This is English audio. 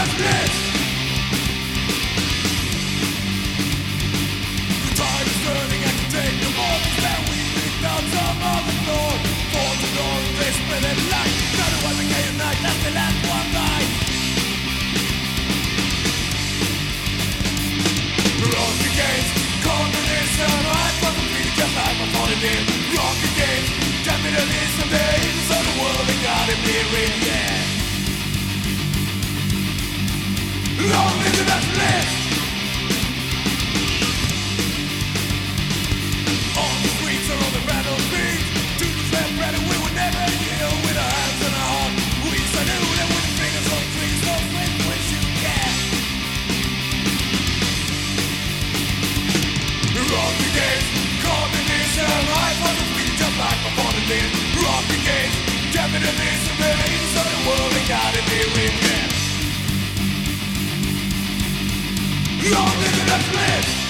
Wrong you're in. The left, right,